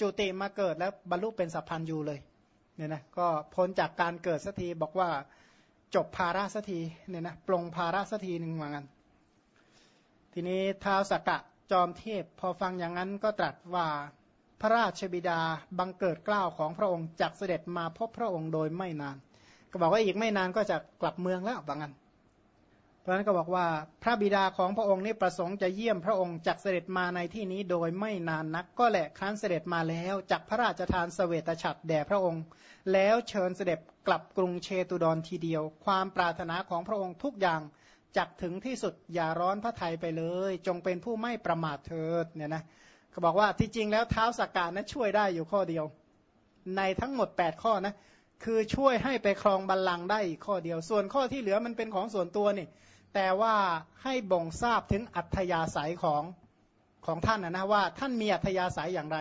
จุติมาเกิดแล้วบรรลุเป็นสัพพันยูเลยเนี่ยนะก็พ้นจากการเกิดสักทีบอกว่าจบภาระสักทีเนี่ยนะปลงภาระสักทีหนึ่งเหมือนกันทีนี้ท้าวสักกะจอมเทพ พอฟังอย่างนั้นก็ตรัสว่าพระราชบิดาบังเกิดกล้าวของพระองค์จักเสด็จมาพบพระองค์โดยไม่นาน ก็บอกว่าอีกไม่นานก็จะกลับเมืองแล้วบางอัน เพราะฉะนั้นก็บอกว่าพระบิดาของพระองค์นี่ประสงค์จะเยี่ยมพระองค์จักเสด็จมาในที่นี้โดยไม่นานนักก็แหละครั้นเสด็จมาแล้วจักพระราชทานสเสวตฉัตรแด่พระองค์ แล้วเชิญเสด็จกลับกรุงเชตุดรทีเดียว ความปรารถนาของพระองค์ทุกอย่างจักถึงที่สุดอย่าร้อนพระไทยไปเลย จงเป็นผู้ไม่ประมาทเถิดเนี่ยนะเขาบอกว่าที่จริงแล้วเท้าสกการนะช่วยได้อยู่ข้อเดียว ในทั้งหมด 8 ข้อนะคือช่วยให้ไปครองบัลลังก์ได้อีกข้อเดียว ส่วนข้อที่เหลือมันเป็นของส่วนตัวนี่ แต่ว่าให้บ่งทราบถึงอัธยาศัยของของท่านนะนะว่าท่านมีอัธยาศัยอย่างไร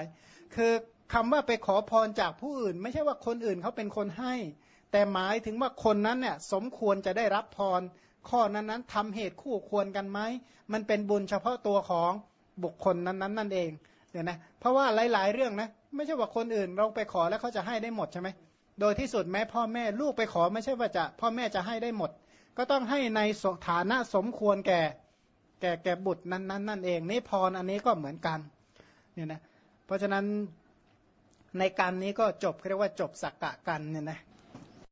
คือคำว่าไปขอพรจากผู้อื่น ไม่ใช่ว่าคนอื่นเขาเป็นคนให้ แต่หมายถึงว่าคนนั้นเนี่ยสมควรจะได้รับพร ข้อนั้นนั้นทำเหตุคู่ควรกันไหมมันเป็นบุญเฉพาะตัวของบุคคลนั้นนั้นนั่นเองเนี่ยนะเพราะว่าหลาย ๆ เรื่องนะไม่ใช่ว่าคนอื่นเราไปขอแล้วเขาจะให้ได้หมดใช่ไหมโดยที่สุดแม้พ่อแม่ลูกไปขอไม่ใช่ว่าจะพ่อแม่จะให้ได้หมด ก็ต้องให้ในฐานะสมควรแก่แก่แก่บุตรนั้นนั้นนั่นเองนี่พรอันนี้ก็เหมือนกันเนี่ยนะเพราะฉะนั้นในการนี้ก็จบเรียกว่าจบสักกะกันเนี่ยนะ